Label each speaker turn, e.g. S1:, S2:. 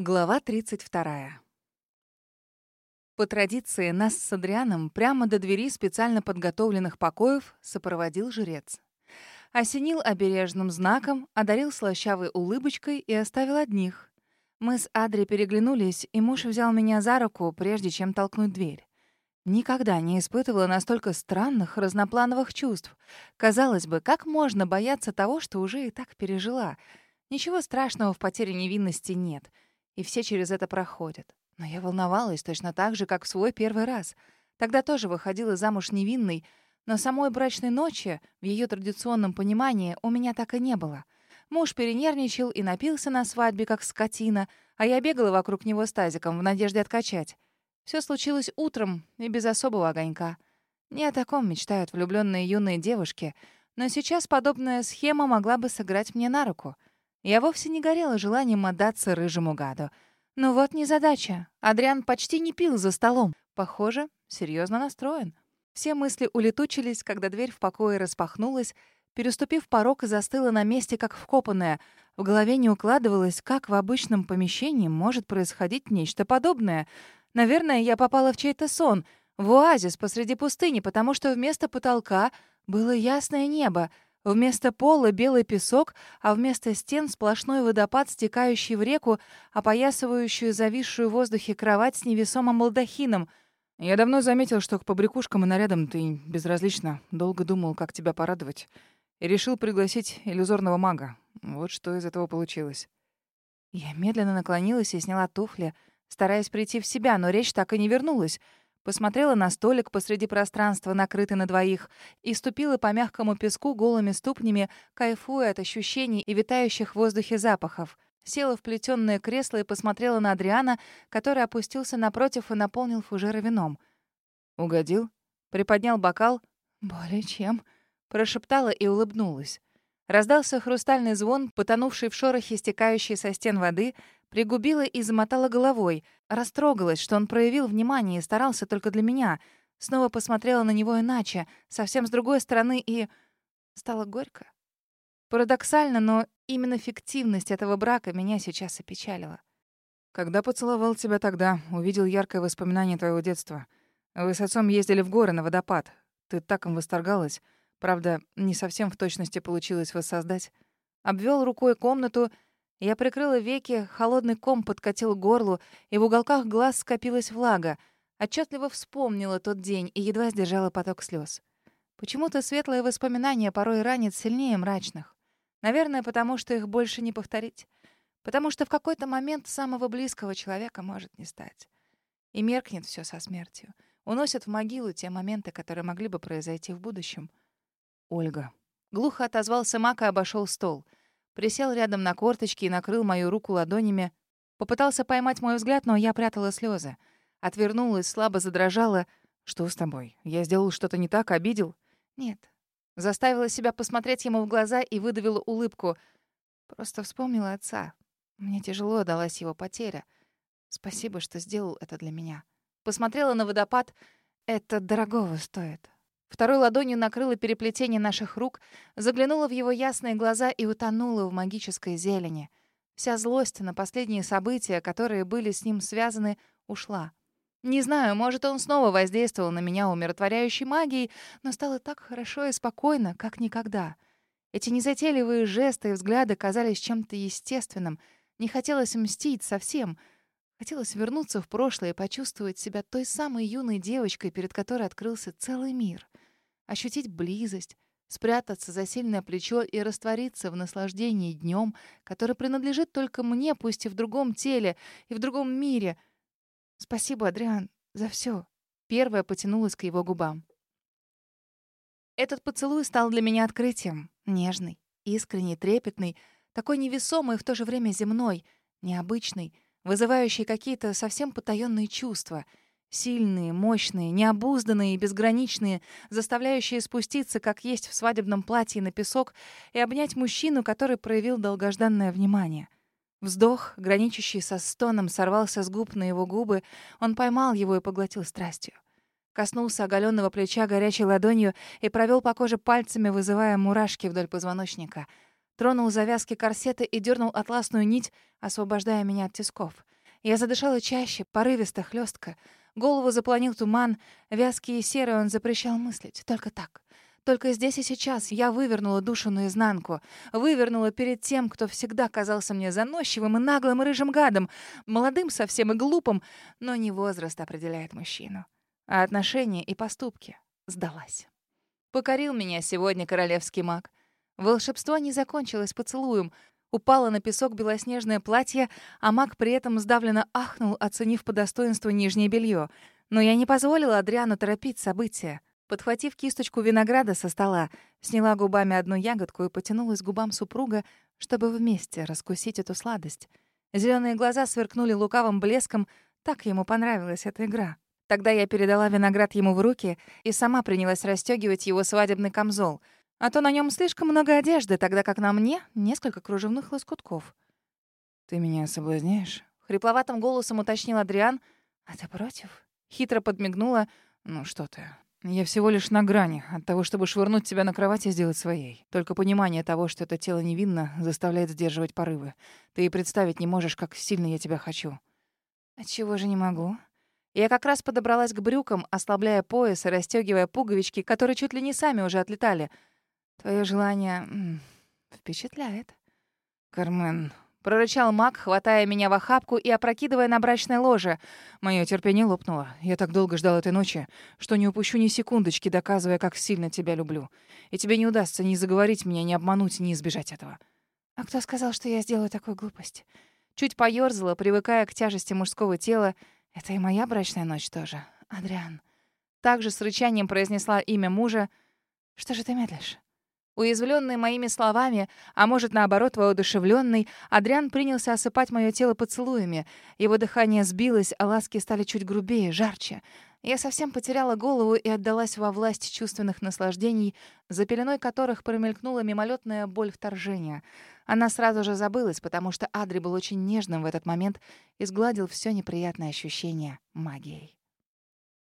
S1: Глава 32. По традиции нас с Адрианом прямо до двери специально подготовленных покоев сопроводил жрец. Осенил обережным знаком, одарил слащавой улыбочкой и оставил одних. Мы с Адри переглянулись, и муж взял меня за руку, прежде чем толкнуть дверь. Никогда не испытывала настолько странных, разноплановых чувств. Казалось бы, как можно бояться того, что уже и так пережила? Ничего страшного в потере невинности нет — и все через это проходят. Но я волновалась точно так же, как в свой первый раз. Тогда тоже выходила замуж невинной, но самой брачной ночи, в ее традиционном понимании, у меня так и не было. Муж перенервничал и напился на свадьбе, как скотина, а я бегала вокруг него с тазиком в надежде откачать. Все случилось утром и без особого огонька. Не о таком мечтают влюбленные юные девушки, но сейчас подобная схема могла бы сыграть мне на руку — я вовсе не горела желанием отдаться рыжему гаду. Но вот незадача. Адриан почти не пил за столом. Похоже, серьезно настроен. Все мысли улетучились, когда дверь в покое распахнулась, переступив порог, застыла на месте, как вкопанная. В голове не укладывалось, как в обычном помещении может происходить нечто подобное. Наверное, я попала в чей-то сон, в оазис посреди пустыни, потому что вместо потолка было ясное небо — Вместо пола белый песок, а вместо стен сплошной водопад, стекающий в реку, опоясывающую зависшую в воздухе кровать с невесомым балдахином. Я давно заметил, что к побрякушкам и нарядам ты безразлична. Долго думал, как тебя порадовать. И решил пригласить иллюзорного мага. Вот что из этого получилось. Я медленно наклонилась и сняла туфли, стараясь прийти в себя, но речь так и не вернулась — посмотрела на столик посреди пространства, накрытый на двоих, и ступила по мягкому песку голыми ступнями, кайфуя от ощущений и витающих в воздухе запахов. Села в плетённое кресло и посмотрела на Адриана, который опустился напротив и наполнил фужеры вином. «Угодил?» Приподнял бокал. «Более чем», — прошептала и улыбнулась. Раздался хрустальный звон, потонувший в шорохе стекающей со стен воды, пригубила и замотала головой. Растрогалась, что он проявил внимание и старался только для меня. Снова посмотрела на него иначе, совсем с другой стороны, и... Стало горько. Парадоксально, но именно фиктивность этого брака меня сейчас опечалила.
S2: Когда поцеловал тебя тогда, увидел яркое воспоминание твоего детства. Вы с отцом ездили в горы на водопад. Ты так им восторгалась. Правда, не совсем в точности получилось воссоздать.
S1: Обвел рукой комнату. Я прикрыла веки, холодный ком подкатил к горлу, и в уголках глаз скопилась влага. Отчетливо вспомнила тот день и едва сдержала поток слез. Почему-то светлые воспоминания порой ранят сильнее мрачных. Наверное, потому что их больше не повторить. Потому что в какой-то момент самого близкого человека может не стать. И меркнет все со смертью. Уносят в могилу те моменты, которые могли бы произойти в будущем —
S2: Ольга.
S1: Глухо отозвался Мак и обошел стол. Присел рядом на корточки и накрыл мою руку ладонями. Попытался поймать мой взгляд, но я прятала слезы. Отвернулась, слабо задрожала.
S2: «Что с тобой? Я сделал что-то не так, обидел?»
S1: «Нет». Заставила себя посмотреть ему в глаза и выдавила улыбку. Просто вспомнила отца. Мне тяжело далась его потеря. Спасибо, что сделал это для меня. Посмотрела на водопад. Это дорогого стоит. Второй ладонью накрыла переплетение наших рук, заглянула в его ясные глаза и утонула в магической зелени. Вся злость на последние события, которые были с ним связаны, ушла. Не знаю, может, он снова воздействовал на меня умиротворяющей магией, но стало так хорошо и спокойно, как никогда. Эти незатейливые жесты и взгляды казались чем-то естественным. Не хотелось мстить совсем — Хотелось вернуться в прошлое и почувствовать себя той самой юной девочкой, перед которой открылся целый мир. Ощутить близость, спрятаться за сильное плечо и раствориться в наслаждении днем, который принадлежит только мне, пусть и в другом теле, и в другом мире. Спасибо, Адриан, за все. Первая потянулась к его губам. Этот поцелуй стал для меня открытием. Нежный, искренний, трепетный, такой невесомый и в то же время земной, необычный — вызывающие какие-то совсем потаённые чувства. Сильные, мощные, необузданные и безграничные, заставляющие спуститься, как есть в свадебном платье на песок, и обнять мужчину, который проявил долгожданное внимание. Вздох, граничащий со стоном, сорвался с губ на его губы. Он поймал его и поглотил страстью. Коснулся оголенного плеча горячей ладонью и провел по коже пальцами, вызывая мурашки вдоль позвоночника. Тронул завязки корсета и дернул атласную нить, освобождая меня от тисков. Я задышала чаще, порывисто, хлестко. Голову запланил туман, вязкий и серый он запрещал мыслить. Только так. Только здесь и сейчас я вывернула душу наизнанку. Вывернула перед тем, кто всегда казался мне заносчивым и наглым и рыжим гадом, молодым совсем и глупым, но не возраст определяет мужчину, а отношения и поступки. Сдалась. Покорил меня сегодня королевский маг. Волшебство не закончилось поцелуем. Упало на песок белоснежное платье, а маг при этом сдавленно ахнул, оценив по достоинству нижнее белье. Но я не позволила Адриану торопить события. Подхватив кисточку винограда со стола, сняла губами одну ягодку и потянулась к губам супруга, чтобы вместе раскусить эту сладость. Зеленые глаза сверкнули лукавым блеском, так ему понравилась эта игра. Тогда я передала виноград ему в руки и сама принялась расстегивать его свадебный камзол. А то на нем слишком много одежды, тогда как на мне несколько кружевных лоскутков.
S2: «Ты меня соблазняешь?»
S1: — хрипловатым голосом уточнил Адриан. «А ты против?» Хитро подмигнула.
S2: «Ну что ты, я всего лишь на грани от того, чтобы швырнуть тебя на кровать и сделать своей. Только понимание того, что это тело невинно, заставляет сдерживать порывы. Ты и представить не можешь, как сильно я тебя хочу.
S1: Отчего же не могу? Я как раз подобралась к брюкам, ослабляя пояс и расстёгивая пуговички, которые чуть ли не сами уже отлетали. Твое желание м впечатляет.
S2: Кармен,
S1: Прорычал маг, хватая меня в охапку и опрокидывая на брачное ложе.
S2: Мое терпение лопнуло. Я так долго ждал этой ночи, что не упущу ни секундочки, доказывая, как сильно тебя люблю. И тебе не удастся ни заговорить меня, ни обмануть, ни избежать этого.
S1: А кто сказал, что я сделаю такую глупость? Чуть поёрзала, привыкая к тяжести мужского тела. Это и моя брачная ночь тоже. Адриан. Также с рычанием произнесла имя мужа. Что же ты медлишь? Уязвленный моими словами, а может, наоборот, воодушевленный, Адриан принялся осыпать мое тело поцелуями. Его дыхание сбилось, а ласки стали чуть грубее, жарче. Я совсем потеряла голову и отдалась во власть чувственных наслаждений, за пеленой которых промелькнула мимолетная боль вторжения. Она сразу же забылась, потому что Адри был очень нежным в этот момент и сгладил все неприятное ощущение магией.